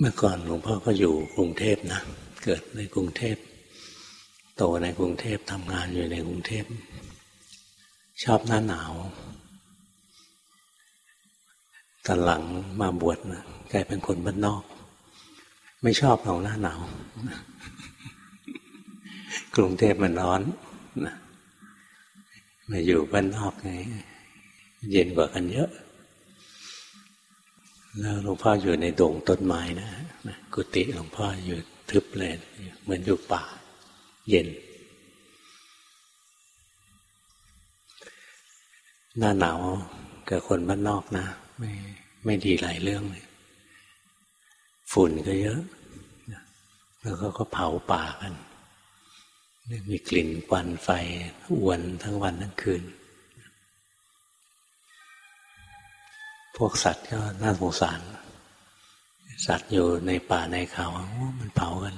เมื่อก่อนหลวงพ่อก็อยู่กรุงเทพนะ เกิดในกรุงเทพ โตในกรุงเทพทำงานอยู่ในกรุงเทพ ชอบหน้าหนาวตอนหลังมาบวชนะกลายเป็นคนบ้านนอก ไม่ชอบหหน้าหนาว กรุงเทพมันร้อนนะมาอยู่บ้านนอกไงเย็นกว่ากันเยอะ แล้วหลวงพ่ออยู่ในดงต้นไม้นะกุฏิหลวงพ่ออยู่ทึบเลยเหมือนอยู่ป่า เย็น หน้าหนาวกับคนบ้านนอกนะ ไม่ไม่ดีหลายเรื่องเลยฝุ่นก็เยอะ แล้วก็ก็เผาป่ากัน มีกลิ่นควันไฟอวนทั้งวันทั้งคืน พวกสัตว์ก็น่าสงสาร สัตว์อยู่ในป่าในเขามันเผากัน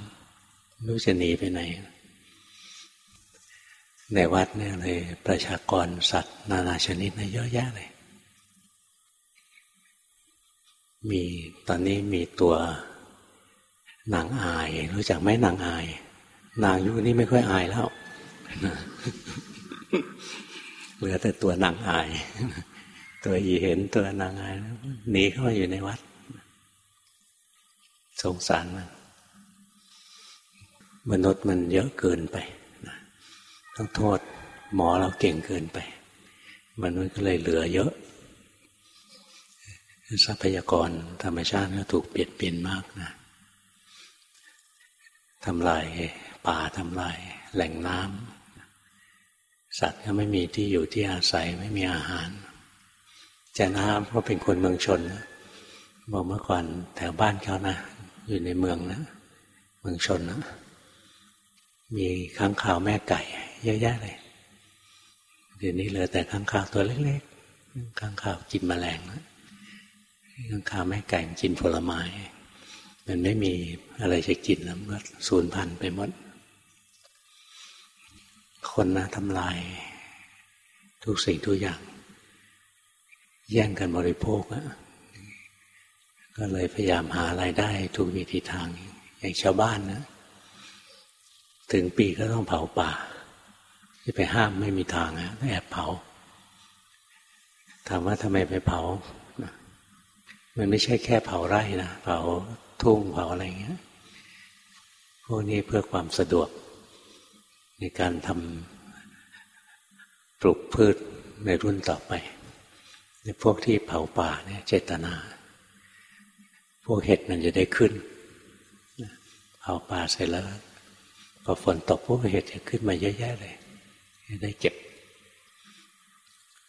ไม่รู้จะหนีไปไหน ในวัดเนี่ยเลยประชากรสัตว์ นานาชนิดนี่ยเยอะแยะเลย มีตอนนี้มีตัวนางอาย รู้จักไหมนางอาย นางยุคนี้ไม่ค่อยอายแล้วเหลือแต่ตัวนางอาย ตัวอีเห็นตัวนางายหนีเข้ามาอยู่ในวัด สงสารมันมนุษย์มันเยอะเกินไปต้องโทษหมอเราเก่งเกินไป มนุษย์ก็เลยเหลือเยอะ ทรัพยากรธรรมชาติก็ถูกเปลี่ยนเปลี่ยนมากนะทำลายป่าทำลายแหล่งน้ำสัตว์ก็ไม่มีที่อยู่ที่อาศัยไม่มีอาหาร จะน้ำเพราะเป็นคนเมืองชนบอกเมื่อก่อนแถวบ้านเขานะ อยู่ในเมืองนะ เมืองชนนะ มีข้างข่าวแม่ไก่ เยอะแยะเลยเดี๋ยวนี้เหลือแต่ข้างข่าวตัวเล็กๆข้างข่าวกินแมลงนะข้างข่าวแม่ไก่กินผลไม้ มันไม่มีอะไรจะกินแล้วก็สูญพันธุ์ไปหมด คนนะทำลาย ทุกสิ่งทุกอย่าง แย่งกันบริโภคอะก็เลยพยายามหาไรายได้ทุกวิธีทาง อย่างชาวบ้านนะถึงปีก็ต้องเผาป่าจะไปห้ามไม่มีทางอะแอบเผา ถามว่าทำไมไปเผา มันไม่ใช่แค่เผาไร่นะเผาทุ่งเผาอะไรเงี้ยพวกนี้เพื่อความสะดวก ในการทำปลูกพืชในรุ่นต่อไป พวกที่เผาป่าเนี่ยเจตนา พวกเห็ดมันจะได้ขึ้นเผาป่าเสร็จแล้วพอฝนตกพวกเห็ดจะขึ้นมาเยอะแยะเลยได้เก็บ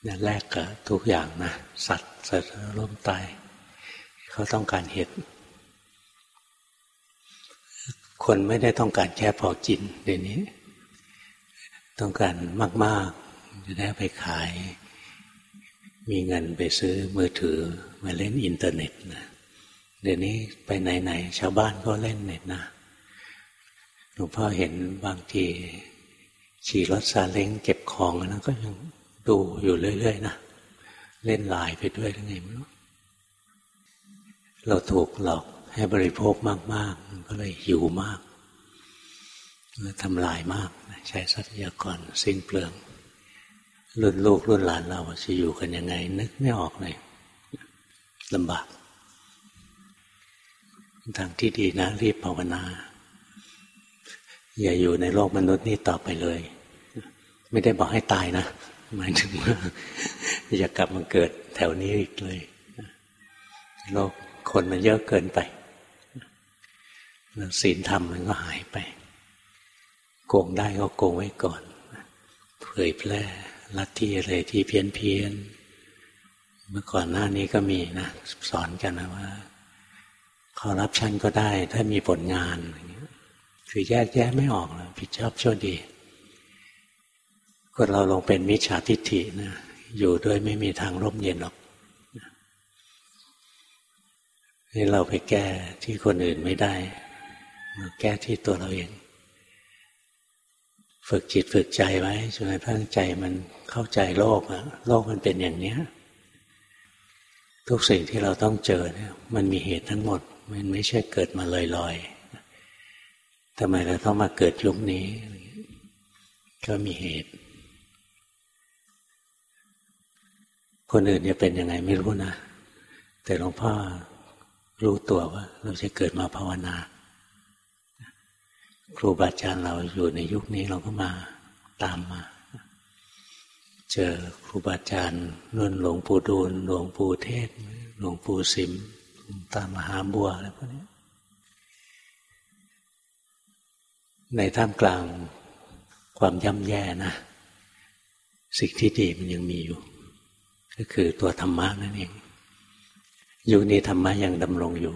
นั่นแรกกับทุกอย่างนะสัตว์สัตว์ร่มตายเขาต้องการเห็ดคนไม่ได้ต้องการแค่พอกินเดี๋ยวนี้ ต้องการมาก ๆ จะได้ไปขาย มีเงินไปซื้อมือถือมาเล่นอินเทอร์เน็ตนะเดี๋ยวนี้ไปไหนๆชาวบ้านก็เล่นเน็ตนะหลวงพ่อเห็นบางทีขี่รถซาเล้งเก็บของนะก็ยังดูอยู่เรื่อยๆนะเล่นไลน์ไปด้วยทั้งไงไม่รู้เราถูกหลอกให้บริโภคมากๆก็เลยหิวมากทำลายมาก ใช้ทรัพยากรสิ้นเปลือง รุ่นลูกรุ่นหลานเราจะอยู่กันยังไง นึกไม่ออกเลยลำบาก ทางที่ดีนะ รีบภาวนา อย่าอยู่ในโลกมนุษย์นี่ต่อไปเลย ไม่ได้บอกให้ตายนะหมายถึงว่าอย่ากลับมาเกิดแถวนี้อีกเลยโลกคนมันเยอะเกินไปศีลธรรมมันก็หายไป โกงได้ก็โกงไว้ก่อน เผยแพร่ ลัทธิอะไรที่เพี้ยนเพี้ยนเมื่อก่อนหน้านี้ก็มีนะ สอนกันนะว่าขอรับชันก็ได้ ถ้ามีผลงานคือแยกแยะไม่ออกนะผิดชอบชั่วดีคนเราลงเป็นมิจฉาทิฏฐินะอยู่ด้วยไม่มีทางร่มเย็นหรอกนี่เราไปแก้ที่คนอื่นไม่ได้ แก้ที่ตัวเราเอง ฝึกจิตฝึกใจไว้จนกระทั่งใจมันเข้าใจโลกอะโลกมันเป็นอย่างเนี้ย ทุกสิ่งที่เราต้องเจอเนี่ย มันมีเหตุทั้งหมด มันไม่ใช่เกิดมาลอยๆทำไมเราต้องมาเกิดยุคนี้ ก็มีเหตุ คนอื่นจะเป็นยังไงไม่รู้นะ แต่หลวงพ่อรู้ตัวว่า เราจะเกิดมาภาวนา ครูบาอาจารย์เราอยู่ในยุคนี้เราก็มาตามมา เจอครูบาอาจารย์นุ่นหลวงปู่ดูลหลวงปู่เทศ หลวงปู่สิมตามมหาบัวอะไรพวกนี้ในท่ามกลางความย่ำแย่นะ สิ่งที่ดีมันยังมีอยู่ ก็คือตัวธรรมะนั่นเองยุคนี้ธรรมะยังดำรงอยู่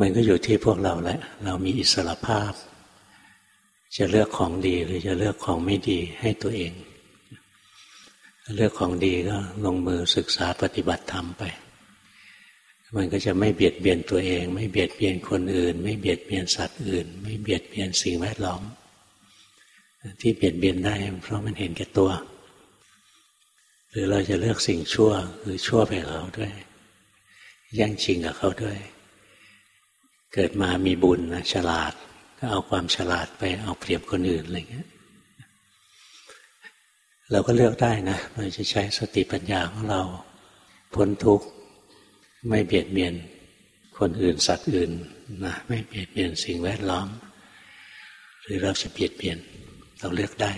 มันก็อยู่ที่พวกเราแหละ เรามีอิสระภาพ จะเลือกของดีหรือจะเลือกของไม่ดีให้ตัวเอง เลือกของดีก็ลงมือศึกษาปฏิบัติธรรมไป มันก็จะไม่เบียดเบียนตัวเอง ไม่เบียดเบียนคนอื่น ไม่เบียดเบียนสัตว์อื่น ไม่เบียดเบียนสิ่งแวดล้อม ที่เบียดเบียนได้เพราะมันเห็นแก่ตัว หรือเราจะเลือกสิ่งชั่วคือชั่วไปเขาด้วยแย่งชิงกับเขาด้วย เกิดมามีบุญนะฉลาด ก็เอาความฉลาดไปเอาเปรียบคนอื่นอะไรเงี้ยเราก็เลือกได้นะเราจะใช้สติปัญญาของเรา พ้นทุกข์ไม่เบียดเบียนคนอื่นสัตว์อื่นนะไม่เบียดเบียนสิ่งแวดล้อม หรือเราจะเบียดเบียน เราเลือกได้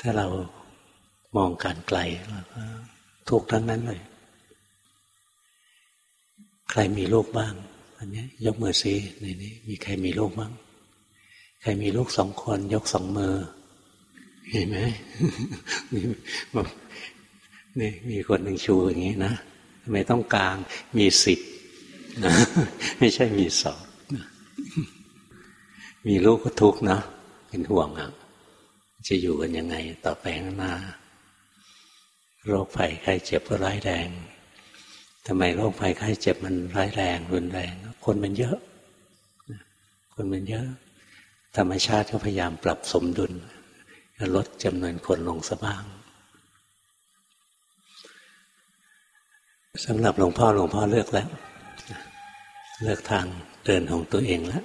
ถ้าเรามองการไกลเราก็ทุกทั้งนั้นเลย ใครมีลูกบ้าง อันนี้ยกมือซิในนี้ มีใครมีลูกบ้าง ใครมีลูกสองคนยกสองมือ เห็นไหมนี่มีคนหนึ่งชูอย่างนี้นะทำไมต้องกลางมีสิบนะไม่ใช่มีสองมีลูกก็ทุกข์นะเป็นห่วงอะจะอยู่กันยังไง ต่อไปข้างหน้าโรคภัยไข้เจ็บก็ร้ายแรง ทำไมโรคภัยไข้เจ็บมันร้ายแรงรุนแรง คนมันเยอะ คนมันเยอะ ธรรมชาติก็พยายามปรับสมดุลลดจำนวนคนลงสบ้างสำหรับหลวงพ่อหลวงพ่อเลือกแล้ว เลือกทางเดินของตัวเองแล้ว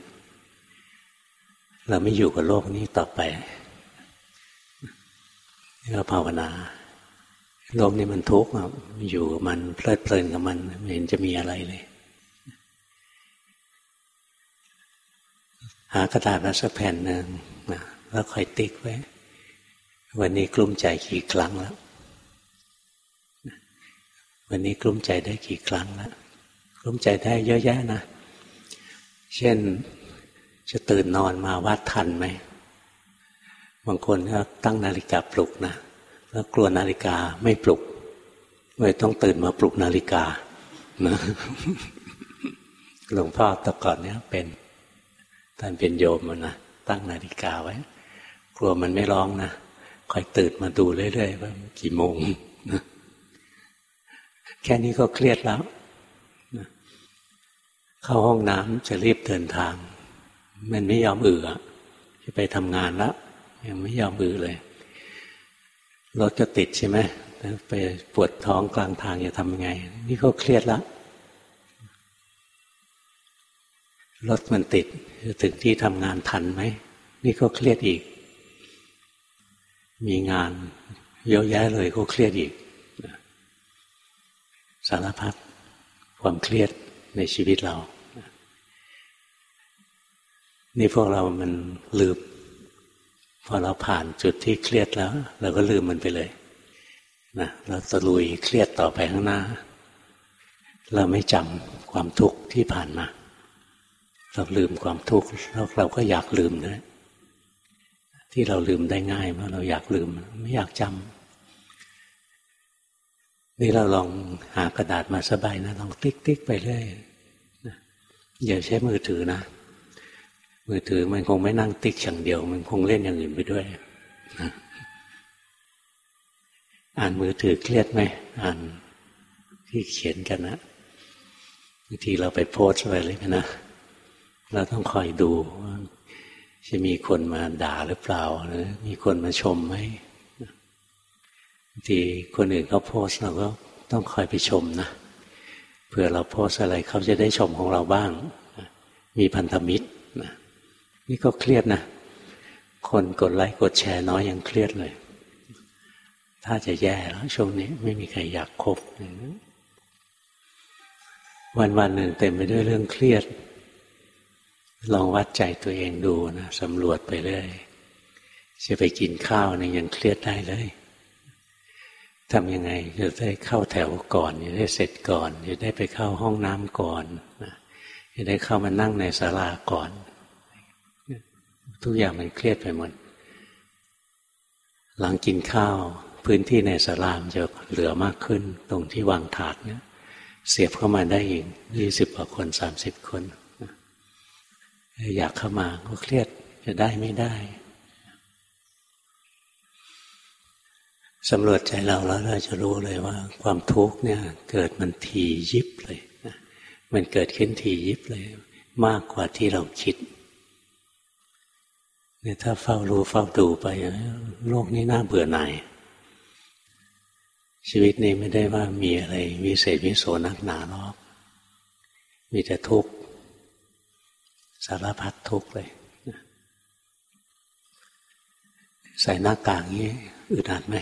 เราไม่อยู่กับโลกนี้ต่อไปนี่ก็ภาวนา ลกนี้มันทุกข์อยู่มันเพลิดเพลินกับมันไม่เห็นจะมีอะไรเลย หากระดาษมาสักแผ่นหนึ่งนะแล้วคอยติ๊กไว้ วันนี้กลุ้มใจกี่ครั้งแล้ว วันนี้กลุ้มใจได้กี่ครั้งแล้วกลุ้มใจได้เยอะแยะนะ เช่นจะตื่นนอนมาวัดทันไหมบางคนก็ตั้งนาฬิกาปลุกนะ แล้วกลัวนาฬิกาไม่ปลุกเลยต้องตื่นมาปลุกนาฬิกานะหลวงพ่อตะก่อนเนี้ยเป็นท่านเป็นโยมนะตั้งนาฬิกาไว้ กลัวมันไม่ร้องนะคอยตื่นมาดูเรื่อยๆว่ากี่โมงนะแค่นี้ก็เครียดแล้วนะเข้าห้องน้ำจะรีบเดินทาง มันไม่ยอมเอือจะไปทำงานแล้วยังไม่ยอมบือเลย รถจะติดใช่ไหมไปปวดท้องกลางทางจะทำยังไง นี่ก็เครียดละรถมันติดจะถึงที่ทำงานทันไหม นี่ก็เครียดอีก มีงานเยอะแยะเลยก็เครียดอีก สารพัดความเครียดในชีวิตเรา นี่พวกเรามันลืม พอเราผ่านจุดที่เครียดแล้ว เราก็ลืมมันไปเลยนะเราตะลุยเครียดต่อไปข้างหน้า เราไม่จำความทุกข์ที่ผ่านมา เราลืมความทุกข์แล้วเราก็อยากลืมนะที่เราลืมได้ง่ายเพราะเราอยากลืม ไม่อยากจำนี่เราลองหากระดาษมาสบายนะลองติ๊กติ๊กไปเรื่อยอย่าใช้มือถือนะ มือถือมันคงไม่นั่งติ๊กอย่างเดียว มันคงเล่นอย่างอื่นไปด้วยอ่านมือถือเครียดไหมอ่านที่เขียนกันนะบางทีเราไปโพสอะไรเลยนะเราต้องคอยดูว่าจะมีคนมาด่าหรือเปล่าหรือมีคนมาชมไหมบางทีคนอื่นเขาโพสเราก็ต้องคอยไปชมนะเผื่อเราโพสอะไรเขาจะได้ชมของเราบ้าง มีพันธมิตร นี่ก็เครียดนะ คนกดไลค์กดแชร์น้อยยังเครียดเลย ถ้าจะแย่แล้วช่วงนี้ไม่มีใครอยากคบวันวันหนึ่งเต็มไปด้วยเรื่องเครียด ลองวัดใจตัวเองดูนะสำรวจไปเรื่อยจะไปกินข้าวเนี่ยยังเครียดได้เลยทำยังไงจะได้เข้าแถวก่อนจะได้เสร็จก่อนจะได้ไปเข้าห้องน้ำก่อนจะได้เข้ามานั่งในศาลาก่อน ทุกอย่างมันเครียดไปหมด หลังกินข้าว พื้นที่ในศาลามจะเหลือมากขึ้น ตรงที่วางถาดเนี่ยเสียบเข้ามาได้อีกยี่สิบกว่าคนสามสิบคน อยากเข้ามาก็เครียดจะได้ไม่ได้สำรวจใจเราแล้วเราจะรู้เลยว่า ความทุกข์เนี่ย เกิดมันทียิบเลยมันเกิดขึ้นทียิบเลย มากกว่าที่เราคิด เนี่ยถ้าเฝ้ารู้เฝ้าดูไป โลกนี้น่าเบื่อหน่าย ชีวิตนี้ไม่ได้ว่ามีอะไรวิเศษวิโสนักหนาหรอกมีแต่ทุกข์สารพัดทุกข์เลย ใส่หน้ากากนี้อึดอัดไหม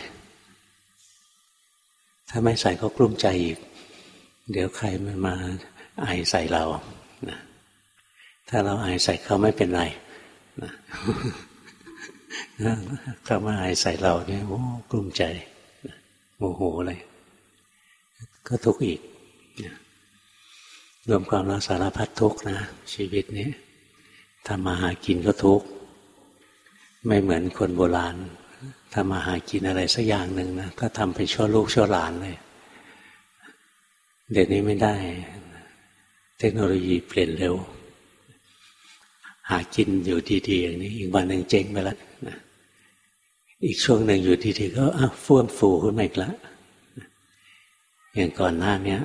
ถ้าไม่ใส่ก็กลุ้มใจอีก เดี๋ยวใครมันมาไอใส่เรานะถ้าเราไอใส่เขาไม่เป็นไร นะเขามาไอใส่เราเนี่ยโอ้กลุ้มใจโมโหเลย ก็ทุกข์อีกรวมความรักสารพัดทุกข์นะ ชีวิตนี้ทำมาหากินก็ทุกข์ไม่เหมือนคนโบราณทำมาหากินอะไรสักอย่างหนึ่งนะก็ทำไปชั่วลูกชั่วหลานเลย เดี๋ยวนี้ไม่ได้ เทคโนโลยีเปลี่ยนเร็ว หากินอยู่ดีๆอย่างนี้ อีกวันหนึ่งเจ๊งไปแล้วนะอีกช่วงหนึ่งอยู่ดีๆก็ฟื่องฟูขึ้นมาอีกแล้วอย่างก่อนหน้านี้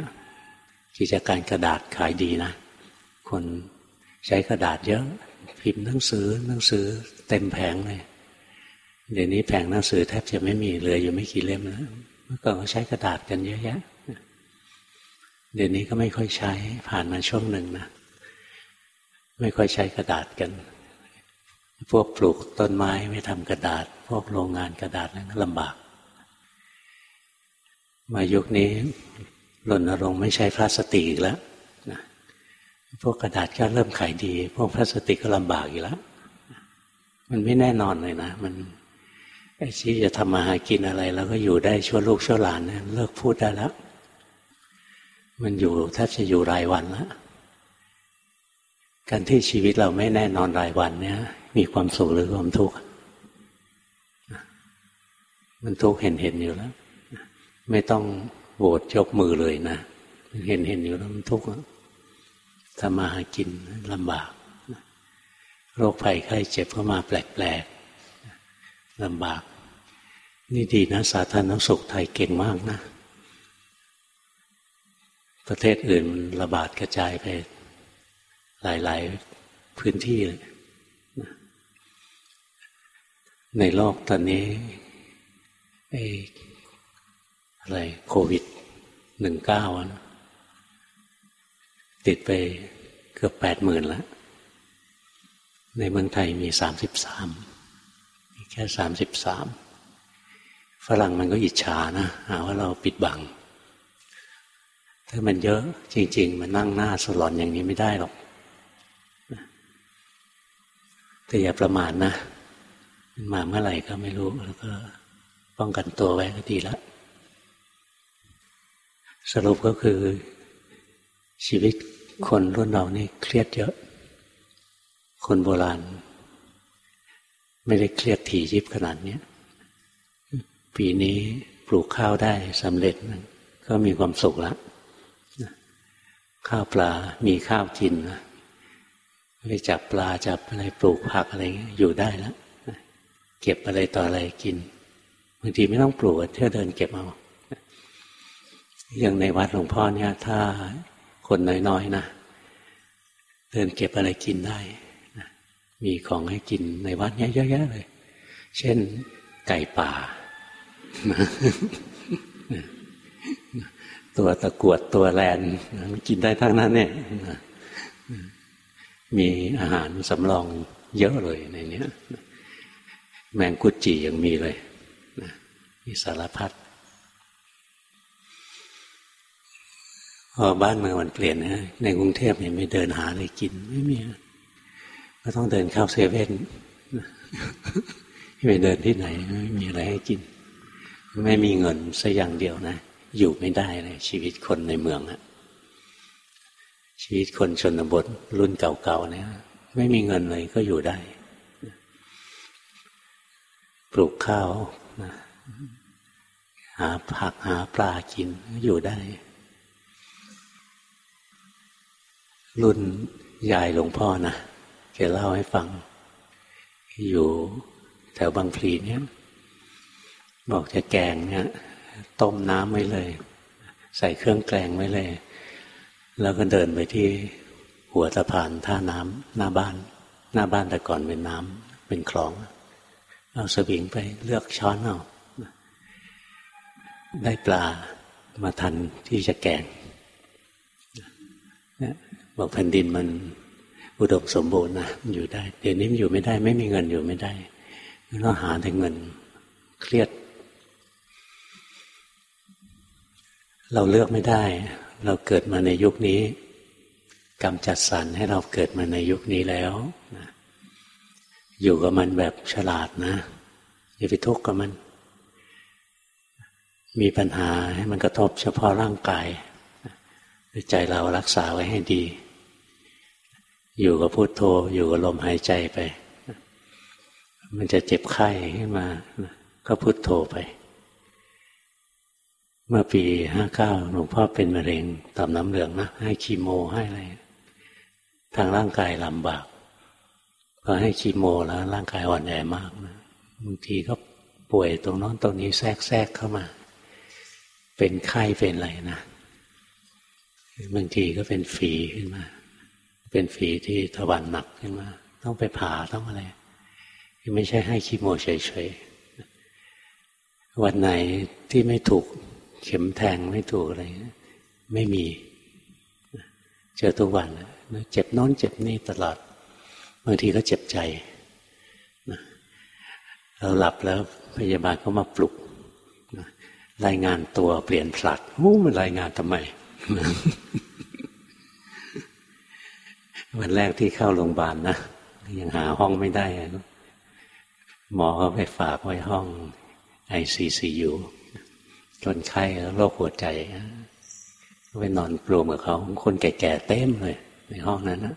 กิจการกระดาษขายดีนะ คนใช้กระดาษเยอะ พิมพ์หนังสือหนังสือเต็มแผงเลยเดี๋ยวนี้แผงหนังสือแทบจะไม่มีเหลืออยู่ไม่กี่เล่มแล้วเมื่อก่อนเขาใช้กระดาษกันเยอะแยะเดี๋ยวนี้ก็ไม่ค่อยใช้ผ่านมาช่วงหนึ่งนะ ไม่ค่อยใช้กระดาษกัน พวกปลูกต้นไม้ไม่ทำกระดาษ พวกโรงงานกระดาษนั้นลำบาก มายุคนี้หล่นรงไม่ใช้พลาสติกอีกแล้วนะพวกกระดาษก็เริ่มขายดี พวกพลาสติกก็ลำบากอีกแล้ว มันไม่แน่นอนเลยนะ มันไอ้ที่จะทำมาหากินอะไร แล้วก็อยู่ได้ชั่วลูกชั่วหลานเนี่ยเลิกพูดได้แล้ว มันอยู่แทบจะอยู่รายวันแล้ว การที่ชีวิตเราไม่แน่นอนรายวันเนี่ย มีความสุขหรือความทุกข์มันทุกข์เห็นเห็นอยู่แล้ว ไม่ต้องโหวตยกมือเลยนะเห็นเห็นอยู่แล้วมันทุกข์ทำมาหากินลำบากโรคภัยไข้เจ็บเข้ามาแปลกลำบาก นี่ดีนะ สาธารณสุขไทยเก่งมากนะ ประเทศอื่นระบาดกระจายไป หลาย ๆ พื้นที่เลยในโลกตอนนี้ไอ้อะไรโควิดหนึ่งเก้าติดไปเกือบแปดหมื่นแล้ว ในเมืองไทยมีสามสิบสามแค่สามสิบสามฝรั่งมันก็อิจฉานะหาว่าเราปิดบัง ถ้ามันเยอะจริง ๆ มันนั่งหน้าสลอนอย่างนี้ไม่ได้หรอก แต่อย่าประมาทนะมันมาเมื่อไหร่ก็ไม่รู้ แล้วก็ป้องกันตัวไว้ก็ดีล้วสรุปก็คือ ชีวิตคนรุ่นเรานี่เครียดเยอะ คนโบราณ ไม่ได้เครียดถี่ยิบขนาดนี้ปีนี้ปลูกข้าวได้สำเร็จ ก็มีความสุขล้วข้าวปลา มีข้าวกิน ไปจับปลาจับอะไรปลูกผักอะไรอยู่ได้แล้วเก็บอะไรต่ออะไรกินบางทีไม่ต้องปลูกเที่ยวเดินเก็บเอาอย่างในวัดหลวงพ่อเนี่ย ถ้าคนน้อยๆนะเดินเก็บอะไรกินได้มีของให้กินในวัดเนี้ยเยอะแยะเลย เช่นไก่ป่า ตัวตะกวดตัวแลนกินได้ทั้งนั้นเนี่ย มีอาหารสำรองเยอะเลยในนี้แมงกุจียังมีเลยมีสารพัดพอบ้านเมืองมันเปลี่ยนนะในกรุงเทพเนี่ยไม่เดินหาอะไรกินไม่มีก็ต้องเดินเข้าเซเว่นไปเดินที่ไหนไม่มีอะไรให้กิน ไม่มีเงินสักอย่างเดียวนะ อยู่ไม่ได้เลยชีวิตคนในเมืองอะ ชีวิตคนชนบทรุ่นเก่าๆเนี่ยไม่มีเงินเลยก็อยู่ได้ ปลูกข้าวหาผักหาปลากินอยู่ได้ รุ่นยายหลวงพ่อนะแกเล่าให้ฟัง อยู่แถวบางพลีเนี่ย บอกจะแกงเนี่ย ต้มน้ำไว้เลย ใส่เครื่องแกงไว้เลย แล้วก็เดินไปที่หัวสะพานท่าน้ำหน้าบ้าน หน้าบ้านแต่ก่อนเป็นน้ำเป็นคลอง เอาสวิงไปเลือกช้อนเอาได้ปลามาทันที่จะแกงบอกแผ่นดินมันอุดมสมบูรณ์นะอยู่ได้ เดี๋ยวนี้มันอยู่ไม่ได้ ไม่มีเงินอยู่ไม่ได้ต้องหาแต่เงิน เครียด เราเลือกไม่ได้ เราเกิดมาในยุคนี้ กรรมจัดสรรให้เราเกิดมาในยุคนี้แล้วอยู่กับมันแบบฉลาดนะอย่าไปทุกข์กับมัน มีปัญหาให้มันกระทบเฉพาะร่างกายใจเรารักษาไว้ให้ดี อยู่กับพุโทโธ อยู่กับลมหายใจไป มันจะเจ็บไข้ขึ้นมา ก็พุโทโธไป เมื่อปีห้าเก้าหลวงพ่อเป็นมะเร็งต่อมน้ำเหลืองนะให้คีโมให้อะไรทางร่างกายลำบากพอให้คีโมแล้ว ร่างกายอ่อนแอมากนะบางทีก็ป่วยตรงนั้นตรงนี้แทรกแทรกเข้ามา เป็นไข้เป็นอะไรนะบางทีก็เป็นฝีขึ้นมา เป็นฝีที่ทวันหนักขึ้นมา ต้องไปผ่าต้องอะไรไม่ใช่ให้คีโมเฉยๆวันไหนที่ไม่ถูก เข็มแทงไม่ถูกอะไรไม่มี เจอทุกวันเจ็บน้นเจ็บนี่ตลอดบางทีก็เจ็บใจเราหลับแล้วพยาบาลก็มาปลุกรายงานตัวเปลี่ยนผลัดโอ้มันรายงานทำไม วันแรกที่เข้าโรงพยาบาลนะยังหาห้องไม่ได้ หมอก็ไปฝากไว้ห้องไอซีซียู คนไข้แล้วโรคหัวใจไปนอนปลวมกับเขาคนแก่ๆเต็มเลย ในห้องนั้นนะ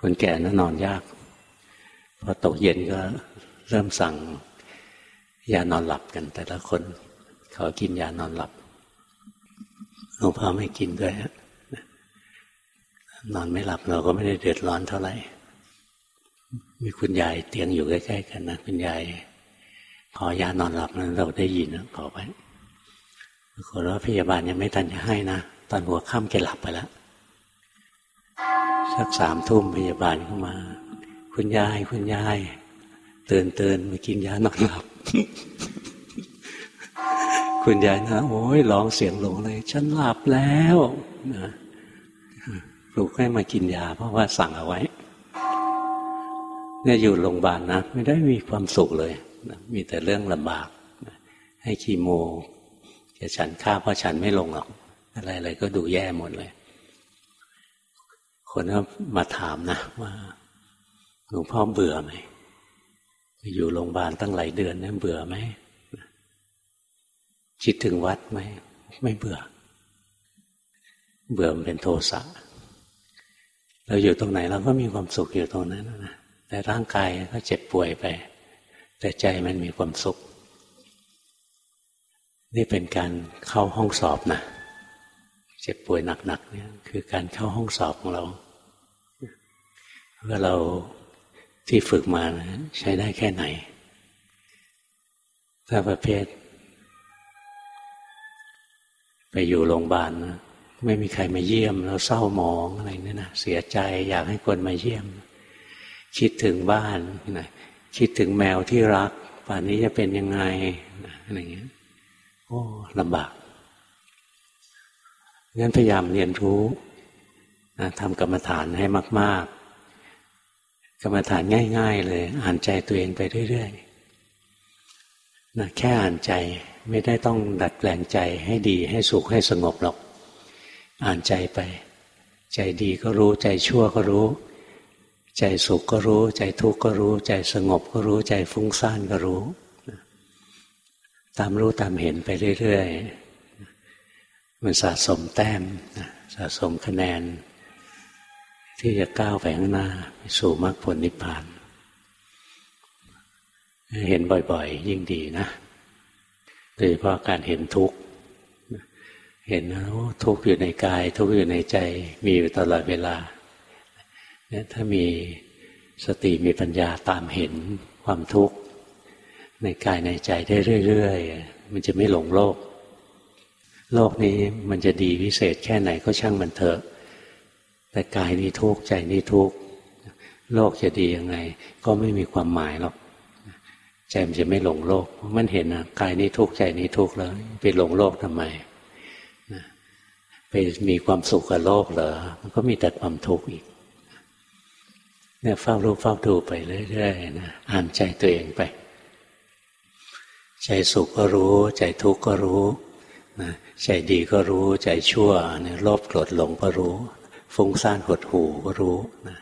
คนแก่นั้นนอนยากพอตกเย็นก็เริ่มสั่งยานอนหลับกัน แต่ละคนเขากินยานอนหลับหลวงพ่อไม่กินด้วยนอนไม่หลับเราก็ไม่ได้เดือดร้อนเท่าไหร่ มีคุณยายเตียงอยู่ใกล้ๆกันนะคุณยายขอยานอนหลับนั้นเราได้ยินนะขอไป ปรากฏว่าพยาบาลยังไม่ทันจะให้นะ ตอนหัวค่ำแกหลับไปแล้ว สักสามทุ่มพยาบาลเข้ามา คุณยายคุณยายเตือนเตือนมากินยานอนหลับ คุณยายนะ โอ้ยร้องเสียงหลงเลย ฉันหลับแล้วนะปลุกให้มากินยา เพราะว่าสั่งเอาไว้ เนี่ยอยู่โรงพยาบาลนะ ไม่ได้มีความสุขเลยนะมีแต่เรื่องลำบากนะให้คีโม จะฉันข้าเพราะฉันไม่ลงหรอก อะไรๆก็ดูแย่หมดเลย คนก็มาถามนะว่าหลวงพ่อเบื่อไหมอยู่โรงพยาบาลตั้งหลายเดือนเนี่ยเบื่อไหมคิดถึงวัดไหมไม่เบื่อ เบื่อมันเป็นโทสะเราอยู่ตรงไหนเราก็มีความสุขอยู่ตรงนั้นนะแต่ร่างกายก็เจ็บป่วยไป แต่ใจมันมีความสุข นี่เป็นการเข้าห้องสอบนะเจ็บป่วยหนักๆเนี่ยคือการเข้าห้องสอบของเราว่าเราที่ฝึกมานะใช้ได้แค่ไหน ถ้าประเภท ไปอยู่โรงพยาบาลนะไม่มีใครมาเยี่ยมแล้วเศร้าหมองอะไรนี่นะเสียใจอยากให้คนมาเยี่ยม คิดถึงบ้านนะคิดถึงแมวที่รัก ป่านนี้จะเป็นยังไงอะไรเงี้ย โอ้ลำบากงั้นพยายามเรียนรู้นะทำกรรมฐานให้มาก ๆ กรรมฐานง่าย ๆ เลย อ่านใจตัวเองไปเรื่อยๆนะแค่อ่านใจไม่ได้ต้องดัดแปลงใจให้ดีให้สุขให้สงบหรอก อ่านใจไป ใจดีก็รู้ ใจชั่วก็รู้ ใจสุขก็รู้ ใจทุกข์ก็รู้ ใจสงบก็รู้ ใจฟุ้งซ่านก็รู้ ตามรู้ตามเห็นไปเรื่อยๆ มันสะสมแต้มสะสมคะแนน ที่จะก้าวไปข้างหน้า สู่มรรคผลนิพพาน เห็นบ่อยๆ ยิ่งดีนะโดยเฉพาะการเห็นทุกข์เห็นว่าทุกข์อยู่ในกาย ทุกข์อยู่ในใจมีอยู่ตลอดเวลาเนี่ยถ้ามีสติมีปัญญาตามเห็นความทุกข์ ในกายในใจได้เรื่อยๆ มันจะไม่หลงโลก โลกนี้มันจะดีวิเศษแค่ไหนก็ช่างมันเถอะ แต่กายนี้ทุกข์ใจนี้ทุกข์โลกจะดียังไง ก็ไม่มีความหมายหรอกใจมันจะไม่หลงโลก มันเห็นนะกายนี้ทุกข์ใจนี้ทุกข์แล้ว ไปหลงโลกทำไมไปมีความสุขกับโลกเหรอ มันก็มีแต่ความทุกข์อีกเนี่ยเฝ้ารู้เฝ้าดูไปเรื่อยๆนะอ่านใจตัวเองไป ใจสุขก็รู้ ใจทุกข์ก็รู้นะใจดีก็รู้ ใจชั่วเนี่ยโลภโกรธหลงก็รู้ ฟุ้งซ่านหดหูก็รู้นะ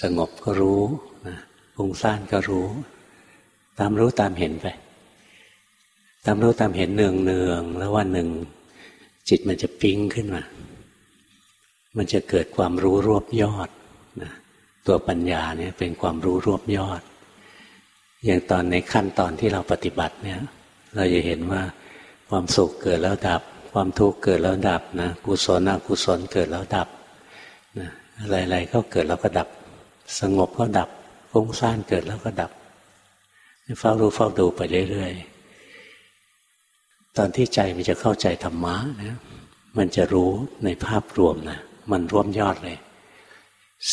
สงบก็รู้นะฟุ้งซ่านก็รู้ ตามรู้ตามเห็นไป ตามรู้ตามเห็นเนืองเนืองแล้ววันหนึ่ง จิตมันจะปิ้งขึ้นมา มันจะเกิดความรู้รวบยอดนะตัวปัญญาเนี่ยเป็นความรู้รวบยอด อย่างตอนในขั้นตอนที่เราปฏิบัติเนี่ย เราจะเห็นว่าความสุขเกิดแล้วดับ ความทุกข์เกิดแล้วดับนะกุศลอกุศลเกิดแล้วดับนะอะไรๆก็เกิดแล้วก็ดับ สงบก็ดับฟุ้งซ่านเกิดแล้วก็ดับเฝ้ารู้เฝ้าดูไปเรื่อยๆตอนที่ใจมันจะเข้าใจธรรมะนะมันจะรู้ในภาพรวมนะมันร่วมยอดเลย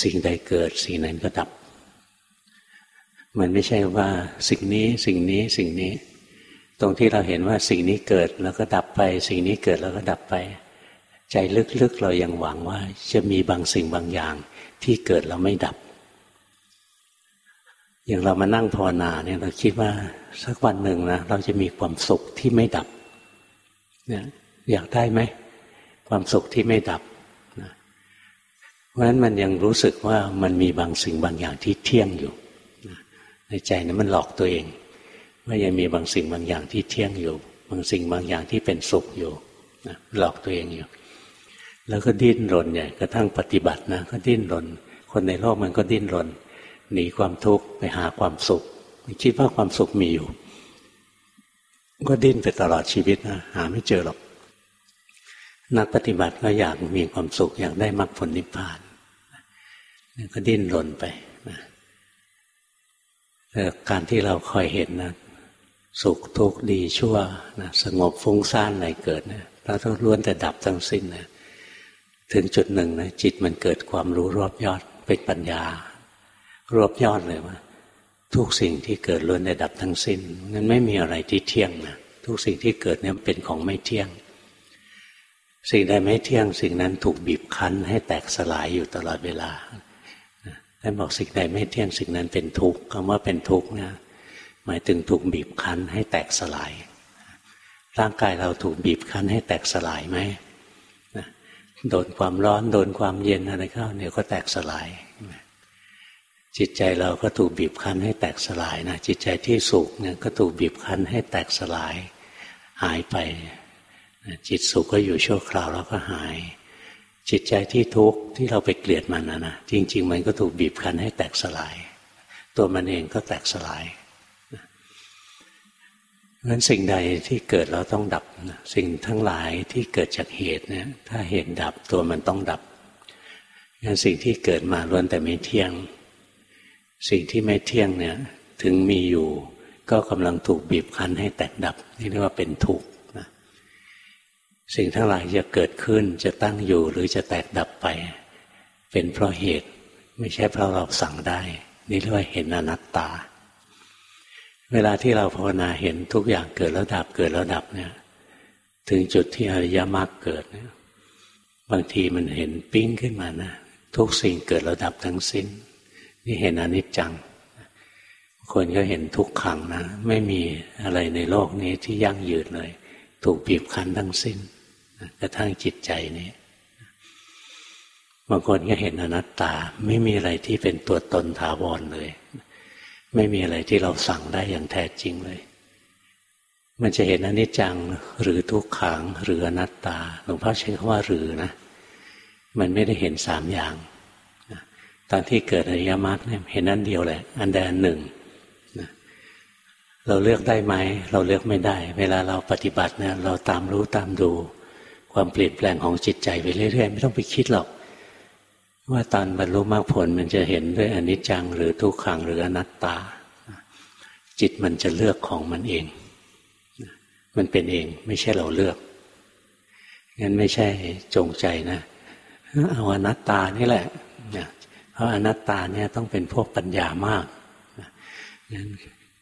สิ่งใดเกิด สิ่งนั้นก็ดับ มันไม่ใช่ว่าสิ่งนี้สิ่งนี้สิ่งนี้ ตรงที่เราเห็นว่าสิ่งนี้เกิดแล้วก็ดับไป สิ่งนี้เกิดแล้วก็ดับไป ใจลึกๆเรายังหวังว่าจะมีบางสิ่งบางอย่าง ที่เกิดแล้วไม่ดับ อย่างเรามานั่งภาวนาเนี่ยเราคิดว่าสักวันหนึ่งนะเราจะมีความสุขที่ไม่ดับเนี่ยอยากได้ไหมความสุขที่ไม่ดับนะเพราะฉะนั้นมันยังรู้สึกว่ามันมีบางสิ่งบางอย่างที่เที่ยงอยู่ ในใจนั้นมันหลอกตัวเองว่ายังมีบางสิ่งบางอย่างที่เที่ยงอยู่ บางสิ่งบางอย่างที่เป็นสุขอยู่นะหลอกตัวเองอยู่ แล้วก็ดิ้นรนใหญ่กระทั่งปฏิบัตินะก็ดิ้นรน คนในโลกมันก็ดิ้นรน หนีความทุกข์ไปหาความสุขคิดว่าความสุขมีอยู่ ก็ดิ้นไปตลอดชีวิตนะหาไม่เจอหรอก นักปฏิบัติก็อยากมีความสุขอยากได้มรรคผลนิพพานก็ดิ้นรนไป การที่เราคอยเห็นนะสุขทุกข์ดีชั่วนะสงบฟุ้งซ่านอะไรเกิดนะเราต้องล้วนแต่ดับทั้งสิ้นนะถึงจุดหนึ่งนะจิตมันเกิดความรู้รอบยอดเป็นปัญญา รวบยอดเลยว่า ทุกสิ่งที่เกิดล้วนได้ดับทั้งสิ้นนั้นไม่มีอะไรที่เที่ยงนะทุกสิ่งที่เกิดเนี่ยเป็นของไม่เที่ยง สิ่งใดไม่เที่ยง สิ่งนั้นถูกบีบคั้นให้แตกสลายอยู่ตลอดเวลา ท่านบอกสิ่งใดไม่เที่ยงสิ่งนั้นเป็นทุกข์คำว่าเป็นทุกข์นะหมายถึงถูกบีบคั้นให้แตกสลาย ร่างกายเราถูกบีบคั้นให้แตกสลายไหมโดนความร้อนโดนความเย็นอะไรเข้าเนี่ยก็แตกสลาย จิตใจเราก็ถูกบีบคั้นให้แตกสลายนะจิตใจที่สุขเนี่ยก็ถูกบีบคั้นให้แตกสลาย หายไป จิตสุขก็อยู่ชั่วคราวแล้วก็หาย จิตใจที่ทุกข์ที่เราไปเกลียดมันนะนะจริง ๆ มันก็ถูกบีบคั้นให้แตกสลาย ตัวมันเองก็แตกสลายเพราะฉะนั้นสิ่งใดที่เกิดเราต้องดับ สิ่งทั้งหลายที่เกิดจากเหตุเนี่ยถ้าเหตุดับตัวมันต้องดับงั้นสิ่งที่เกิดมาล้วนแต่ไม่เที่ยง สิ่งที่ไม่เที่ยงเนี่ย ถึงมีอยู่ ก็กำลังถูกบีบคั้นให้แตกดับนี่เรียกว่าเป็นทุกข์ สิ่งทั้งหลายจะเกิดขึ้นจะตั้งอยู่หรือจะแตกดับไป เป็นเพราะเหตุไม่ใช่เพราะเราสั่งได้ นี่เรียกว่าเห็นอนัตตา เวลาที่เราภาวนาเห็นทุกอย่างเกิดแล้วดับเกิดแล้วดับเนี่ย ถึงจุดที่อริยมรรคเกิดเนี่ยบางทีมันเห็นปิ้งขึ้นมานะทุกสิ่งเกิดระดับทั้งสิ้น นี่เห็นอนิจจัง คนก็เห็นทุกขังนะ ไม่มีอะไรในโลกนี้ที่ยั่งยืนเลย ถูกบีบคั้นทั้งสิ้น กระทั่งจิตใจนี้บางคนก็เห็นอนัตตา ไม่มีอะไรที่เป็นตัวตนถาวรเลย ไม่มีอะไรที่เราสั่งได้อย่างแท้จริงเลย มันจะเห็นอนิจจังหรือทุกขังหรืออนัตตาหลวงพ่อใช้คำว่าหรือนะมันไม่ได้เห็นสามอย่างตอนที่เกิดอริยมรรคเนี่ยเห็นอันเดียวแหละ อันใดอันหนึ่งเราเลือกได้ไหม เราเลือกไม่ได้ เวลาเราปฏิบัติเนี่ยเราตามรู้ตามดู ความเปลี่ยนแปลงของจิตใจไปเรื่อยๆ ไม่ต้องไปคิดหรอก ว่าตอนบรรลุมรรคผลมันจะเห็นด้วยอนิจจังหรือทุกขังหรืออนัตตา จิตมันจะเลือกของมันเอง มันเป็นเองไม่ใช่เราเลือกงั้นไม่ใช่จงใจนะเอาอนัตตานี่แหละเพราะอนัตตาเนี่ยต้องเป็นพวกปัญญามากงั้น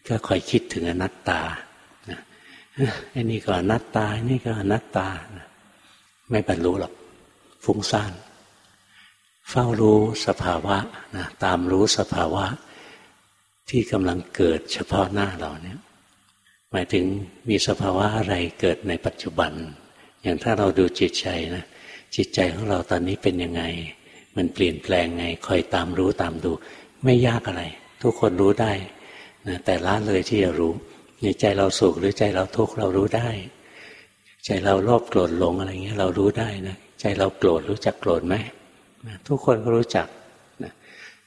ก็คอยคิดถึงอนัตตาอ้นี่ก็อนัตตาอ้นี่ก็อนัตตา ไม่บรรลุหรอกฟุ้งซ่านเฝ้ารู้สภาวะนะตามรู้สภาวะ ที่กำลังเกิดเฉพาะหน้าเราเนี่ยหมายถึงมีสภาวะอะไรเกิดในปัจจุบัน อย่างถ้าเราดูจิตใจนะจิตใจของเราตอนนี้เป็นยังไง มันเปลี่ยนแปลงไงคอยตามรู้ตามดู ไม่ยากอะไร ทุกคนรู้ได้นะแต่ละเลยที่จะรู้ในใจเราสุขหรือใจเราทุกข์เรารู้ได้ ใจเราโลภโกรธหลงอะไรเงี้ยเรารู้ได้นะใจเราโกรธรู้จักโกรธไหมทุกคนก็รู้จักนะ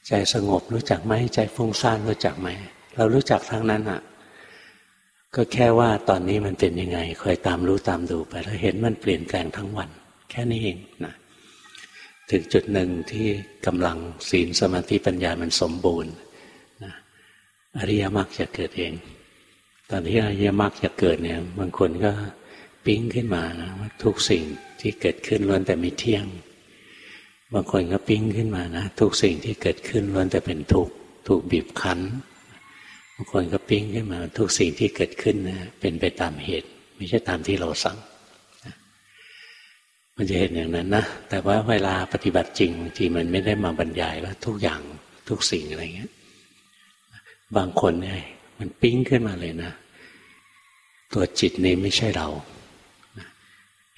ใจสงบรู้จักไหมใจฟุ้งซ่านรู้จักไหมเรารู้จักทั้งนั้นอะ ก็แค่ว่าตอนนี้มันเป็นยังไงคอยตามรู้ตามดูไปแล้วเห็นมันเปลี่ยนแปลงทั้งวัน แค่นี้เองนะถึงจุดหนึ่งที่กำลังศีลสมาธิปัญญามันสมบูรณ์นะอริยมรรคจะเกิดเอง ตอนที่อริยมรรคจะเกิดเนี่ยบางคนก็ ปิ้งขึ้นมานะว่าทุกสิ่งที่เกิดขึ้นล้วนแต่ไมีเที่ยง บางคนก็ปิ้งขึ้นมานะทุกสิ่งที่เกิดขึ้นล้วนแต่เป็นทุกข์ถูกบีบคั้นบางคนก็ปิ้งขึ้นมา ทุกสิ่งที่เกิดขึ้นนะเป็นไปตามเหตุ ไม่ใช่ตามที่เราสั่งมันจะเห็นอย่างนั้นนะ แต่ว่าเวลาปฏิบัติจริงบางทีมันไม่ได้มาบรรยายว่าทุกอย่างทุกสิ่งอะไรเงี้ย บางคนเนี่ยมันปิ้งขึ้นมาเลยนะ ตัวจิตนี้ไม่ใช่เรา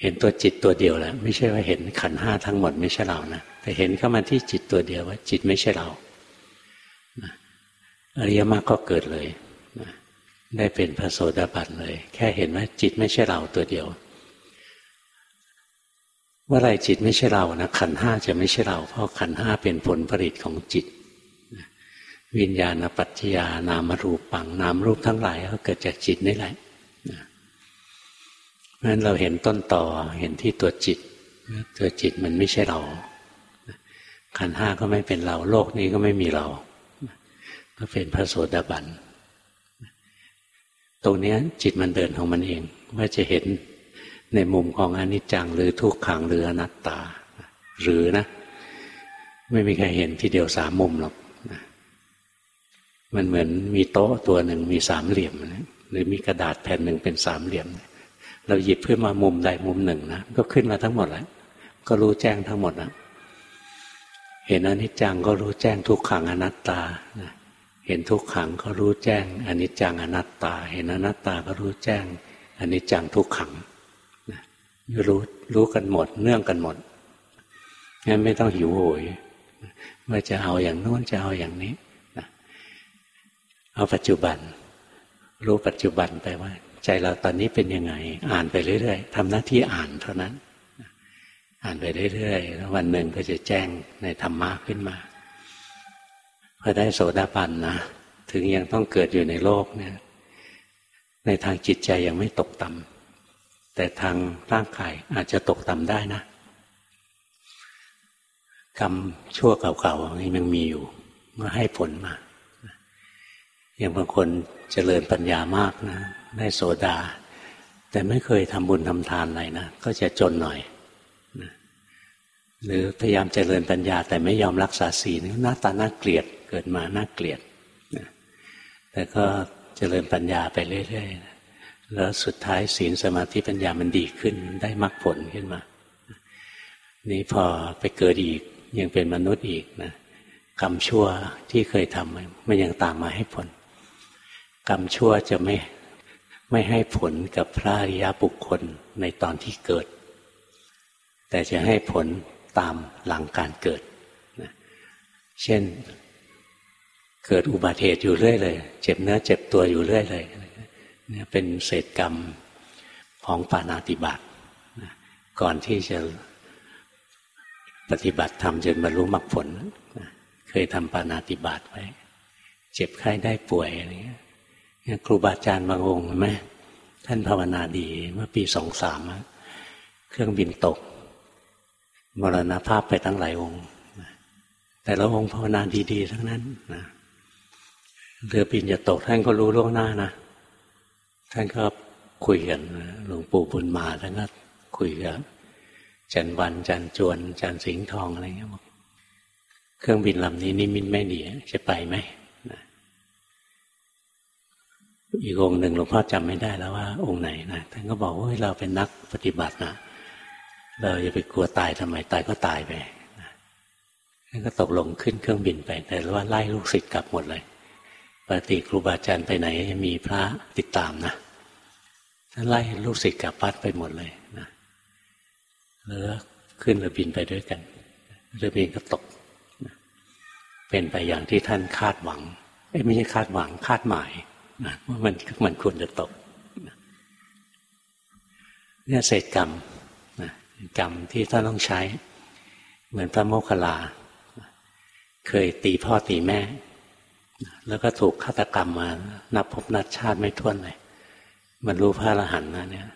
เห็นตัวจิตตัวเดียวแล้วไม่ใช่ว่าเห็นขันห้าทั้งหมดไม่ใช่เรานะแต่เห็นเข้ามาที่จิตตัวเดียวว่า จิตไม่ใช่เราอริยมรรคก็เกิดเลยได้เป็นพระโสดาบันเลย แค่เห็นว่าจิตไม่ใช่เราตัวเดียวเมื่อไรจิตไม่ใช่เรานะขันห้าจะไม่ใช่เรา เพราะขันห้าเป็นผลผลิตของจิต วิญญาณปัจจยานามรูปปังนามรูปทั้งหลายก็เกิดจากจิตนี่แหละ นั้นเราเห็นต้นต่อเห็นที่ตัวจิต ตัวจิตมันไม่ใช่เราขันห้าก็ไม่เป็นเรา โลกนี้ก็ไม่มีเรา ก็เป็นพระโสดาบันตรงนี้จิตมันเดินของมันเอง ว่าจะเห็นในมุมของอนิจจังหรือทุกขังหรืออนัตตา หรือนะ ไม่มีใครเห็นทีเดียวสามมุมหรอกมันเหมือนมีโต๊ะตัวหนึ่งมีสามเหลี่ยม หรือมีกระดาษแผ่นหนึ่งเป็นสามเหลี่ยมเเราหยิบขึ้นมามุมใดมุมหนึ่งนะก็ขึ้นมาทั้งหมดแล้วก็รู้แจ้งทั้งหมดนะเห็นอนิจจังก็รู้แจ้งทุกขังอนัตตาเห็นทุกขังก็รู้แจ้งอนิจจังอนัตตา เห็นอนัตตาก็รู้แจ้งอนิจจังทุกขังรู้รู้กันหมด เนื่องกันหมดงั้นไม่ต้องหิวโหยว่าจะเอาอย่างโน้นจะเอาอย่างนี้เอาปัจจุบัน รู้ปัจจุบันไปว่า ใจเราตอนนี้เป็นยังไง อ่านไปเรื่อยๆทำหน้าที่อ่านเท่านั้น อ่านไปเรื่อยๆแล้ววันหนึ่งก็จะแจ้งในธรรมะขึ้นมาพอได้โสดาบันนะถึงยังต้องเกิดอยู่ในโลกเนี่ย ในทางจิตใจยังไม่ตกต่ำแต่ทางร่างกายอาจจะตกต่ำได้นะกรรมชั่วเก่าๆนี่มันมีอยู่เมื่อให้ผลมาอย่างบางคนเจริญปัญญามากนะได้โสดา แต่ไม่เคยทำบุญทำทานอะไรนะก็จะจนหน่อยนะหรือพยายามเจริญปัญญา แต่ไม่ยอมรักษาศีลหน้าตาน่าเกลียดเกิดมาน่าเกลียดนะแต่ก็เจริญปัญญาไปเรื่อยๆแล้วสุดท้ายศีลสมาธิปัญญามันดีขึ้นได้มรรคผลขึ้นมา นี่พอไปเกิดอีกยังเป็นมนุษย์อีกนะกรรมชั่วที่เคยทำมันยังตามมาให้ผล กรรมชั่วจะไม่ไม่ให้ผลกับพระอริยบุคคลในตอนที่เกิด แต่จะให้ผลตามหลังการเกิดนะเช่น เกิดอุบัติเหตุอยู่เรื่อยเลย เจ็บเนื้อเจ็บตัวอยู่เรื่อยเลยเนี่ยเป็นเศษกรรมของปานาติบาตก่อนที่จะปฏิบัติธรรมจนบรรลุมรรคผลเคยทำปานาติบาตไว้ เจ็บไข้ได้ป่วยอะไรเงี้ย ครูบาอาจารย์บางองค์ไหมท่านภาวนาดีเมื่อปีสองสามเครื่องบินตกมรณภาพไปตั้งหลายองค์แต่ละองค์ภาวนาดีๆทั้งนั้นนะเรือบินจะตกท่านก็รู้ล่วงหน้านะท่านก็คุยกันหลวงปู่บุญมาท่านก็คุยกับจันวันจันจวนจันสิงห์ทองอะไรเงี้ยบอกเครื่องบินลำนี้นิมิตไม่ดีจะไปไหม อีกองหนึ่งหลวงพ่อจำไม่ได้แล้วว่า องค์ไหนนะท่านก็บอกว่าเราเป็นนักปฏิบัตินะเราอย่าไปกลัวตายทำไมตายก็ตายไปท่านก็ตกลงขึ้นเครื่องบินไป แต่ว่าไล่ลูกศิษย์กลับหมดเลยปกติครูบาอาจารย์ไปไหนมีพระติดตามนะท่านไล่ลูกศิษย์กลับปัดไปหมดเลยนะแล้วขึ้นเรือบินไปด้วยกันเรือบินก็ตกเป็นไปอย่างที่ท่านคาดหวังไม่ใช่คาดหวังคาดหมาย ว่ามันมันควรจะตกเนี่ยเศษกรรมกรรมที่ท่านต้องใช้ เหมือนพระโมคคัลลา เคยตีพ่อตีแม่ แล้วก็ถูกฆาตกรรมมา นับพบนัดชาติไม่ท้วนเลย มันรู้พระอรหันต์นะเนี่ย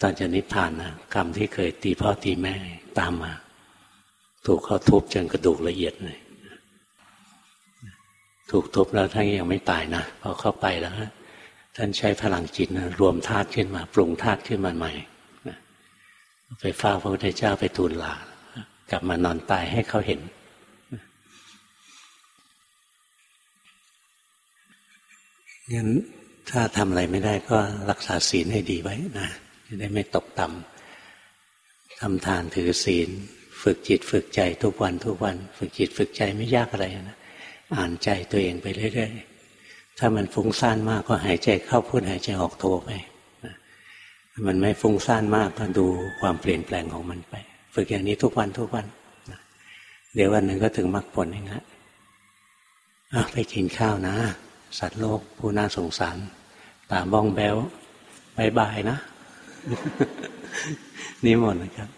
ตอนจะนิพพานนะกรรมที่เคยตีพ่อตีแม่ตามมา ถูกเขาทุบจนกระดูกละเอียดเลย ถูกทุบแล้วท่านยังไม่ตายนะพอเข้าไปแล้วท่านใช้พลังจิตนะรวมธาตุขึ้นมา ปรุงธาตุขึ้นมาใหม่นะไปเฝ้าพระพุทธเจ้าไปทูลลากลับมานอนตายให้เขาเห็น งั้นถ้าทำอะไรไม่ได้ก็รักษาศีลให้ดีไว้นะจะได้ไม่ตกต่ำทำทานถือศีล ฝึกจิตฝึกใจทุกวันทุกวัน ฝึกจิตฝึกใจไม่ยากอะไรนะ อ่านใจตัวเองไปเรื่อยๆถ้ามันฟุ้งซ่านมากก็หายใจเข้าพูดหายใจออกโทไปมันไม่ฟุ้งซ่านมากก็ดูความเปลี่ยนแปลงของมันไป ฝึกอย่างนี้ทุกวันทุกวันเดี๋ยววันหนึ่งก็ถึงมรรคผลเองละไปกินข้าวนะ สัตว์โลกผู้น่าสงสาร ตาบ้องแบวบายบายนะ นี่หมดนะครับ